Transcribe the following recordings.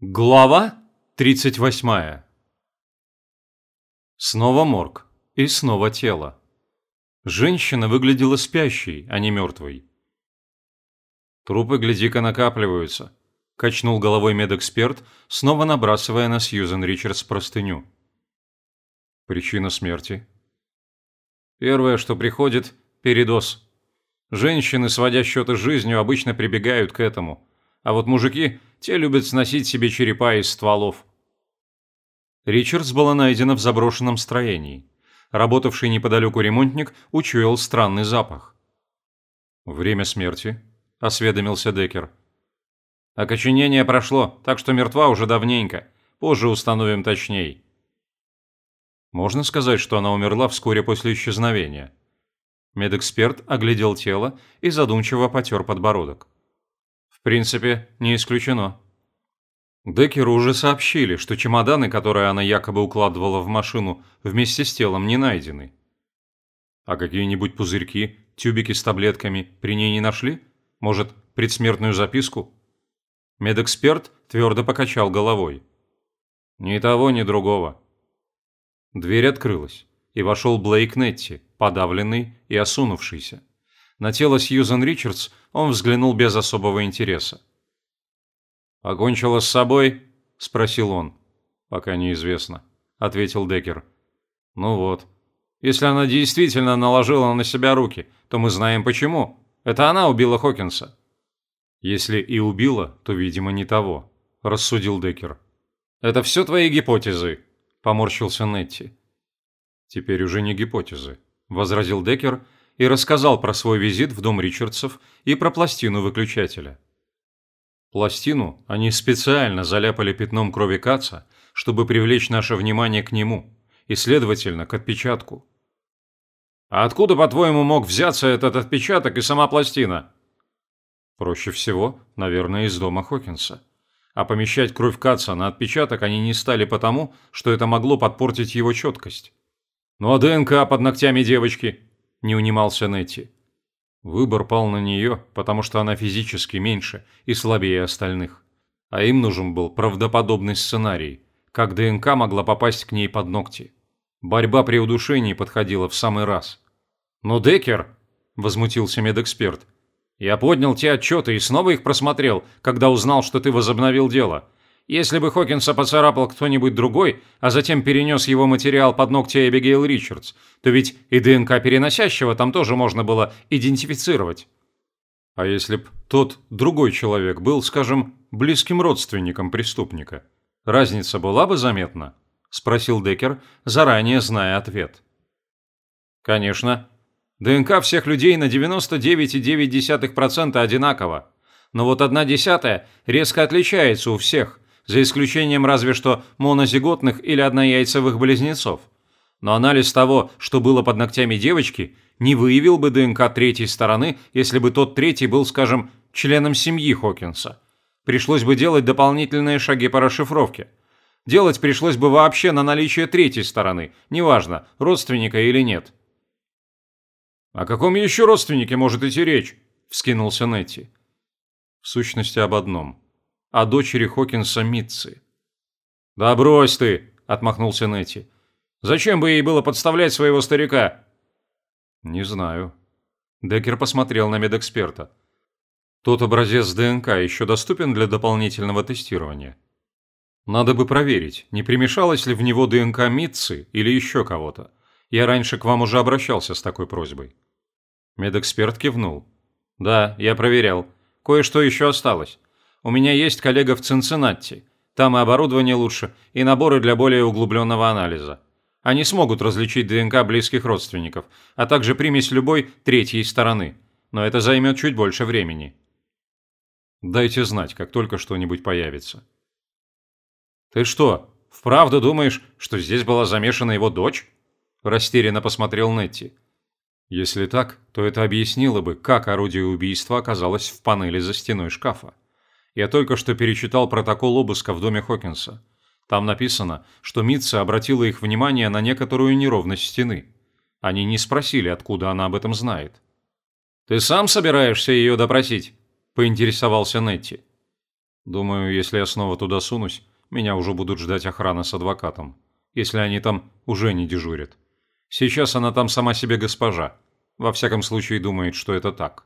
Глава 38. Снова морг. И снова тело. Женщина выглядела спящей, а не мертвой. «Трупы, гляди-ка, накапливаются», – качнул головой медэксперт, снова набрасывая на Сьюзен Ричардс простыню. Причина смерти. Первое, что приходит – передоз. Женщины, сводя счеты с жизнью, обычно прибегают к этому. А вот мужики, те любят сносить себе черепа из стволов. Ричардс была найдена в заброшенном строении. Работавший неподалеку ремонтник учуял странный запах. «Время смерти», – осведомился Деккер. «Окоченение прошло, так что мертва уже давненько. Позже установим точней». Можно сказать, что она умерла вскоре после исчезновения. Медэксперт оглядел тело и задумчиво потер подбородок принципе, не исключено. Деккеру уже сообщили, что чемоданы, которые она якобы укладывала в машину, вместе с телом не найдены. А какие-нибудь пузырьки, тюбики с таблетками при ней не нашли? Может, предсмертную записку? Медэксперт твердо покачал головой. Ни того, ни другого. Дверь открылась, и вошел Блейк Нетти, подавленный и осунувшийся. На тело Сьюзан Ричардс он взглянул без особого интереса. «Покончила с собой?» – спросил он. «Пока неизвестно», – ответил Деккер. «Ну вот. Если она действительно наложила на себя руки, то мы знаем почему. Это она убила Хокинса». «Если и убила, то, видимо, не того», – рассудил Деккер. «Это все твои гипотезы», – поморщился Нетти. «Теперь уже не гипотезы», – возразил Деккер и рассказал про свой визит в дом Ричардсов и про пластину выключателя. Пластину они специально заляпали пятном крови Каца, чтобы привлечь наше внимание к нему и, следовательно, к отпечатку. «А откуда, по-твоему, мог взяться этот отпечаток и сама пластина?» Проще всего, наверное, из дома Хокинса. А помещать кровь Каца на отпечаток они не стали потому, что это могло подпортить его четкость. Ну а ДНК под ногтями девочки? Не унимался Нетти. Выбор пал на нее, потому что она физически меньше и слабее остальных. А им нужен был правдоподобный сценарий, как ДНК могла попасть к ней под ногти. Борьба при удушении подходила в самый раз. «Но Деккер!» – возмутился медэксперт. «Я поднял те отчеты и снова их просмотрел, когда узнал, что ты возобновил дело. Если бы Хокинса поцарапал кто-нибудь другой, а затем перенес его материал под ногти Эбигейл Ричардс, то ведь и ДНК переносящего там тоже можно было идентифицировать. А если б тот другой человек был, скажем, близким родственником преступника, разница была бы заметна? Спросил Деккер, заранее зная ответ. Конечно. ДНК всех людей на 99,9% одинаково. Но вот одна десятая резко отличается у всех, за исключением разве что монозиготных или однояйцевых близнецов. Но анализ того, что было под ногтями девочки, не выявил бы ДНК третьей стороны, если бы тот третий был, скажем, членом семьи Хокинса. Пришлось бы делать дополнительные шаги по расшифровке. Делать пришлось бы вообще на наличие третьей стороны, неважно, родственника или нет. «О каком еще родственнике может идти речь?» – вскинулся Нетти. В сущности, об одном – о дочери Хокинса Митцы. «Да брось ты!» – отмахнулся Нетти. «Зачем бы ей было подставлять своего старика?» «Не знаю». Деккер посмотрел на медэксперта. «Тот образец ДНК еще доступен для дополнительного тестирования?» «Надо бы проверить, не примешалась ли в него ДНК Митцы или еще кого-то. Я раньше к вам уже обращался с такой просьбой». Медэксперт кивнул. «Да, я проверял. Кое-что еще осталось. У меня есть коллега в Цинциннати. Там и оборудование лучше, и наборы для более углубленного анализа. Они смогут различить ДНК близких родственников, а также примесь любой третьей стороны. Но это займет чуть больше времени. Дайте знать, как только что-нибудь появится. Ты что, вправду думаешь, что здесь была замешана его дочь? Растерянно посмотрел Нетти. Если так, то это объяснило бы, как орудие убийства оказалось в панели за стеной шкафа. Я только что перечитал протокол обыска в доме Хокинса. Там написано, что Митца обратила их внимание на некоторую неровность стены. Они не спросили, откуда она об этом знает. «Ты сам собираешься ее допросить?» – поинтересовался Нетти. Думаю, если я снова туда сунусь, меня уже будут ждать охрана с адвокатом, если они там уже не дежурят. Сейчас она там сама себе госпожа. Во всяком случае, думает, что это так.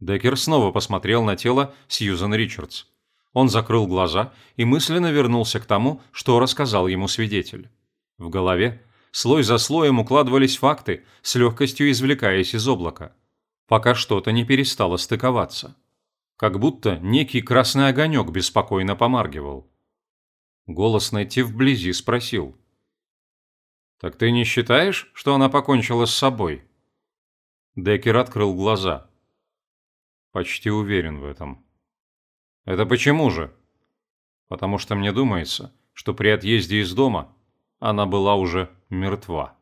Деккер снова посмотрел на тело Сьюзан Ричардс. Он закрыл глаза и мысленно вернулся к тому, что рассказал ему свидетель. В голове слой за слоем укладывались факты, с легкостью извлекаясь из облака, пока что-то не перестало стыковаться. Как будто некий красный огонек беспокойно помаргивал. Голос найти вблизи спросил. «Так ты не считаешь, что она покончила с собой?» Деккер открыл глаза. «Почти уверен в этом». «Это почему же?» «Потому что мне думается, что при отъезде из дома она была уже мертва».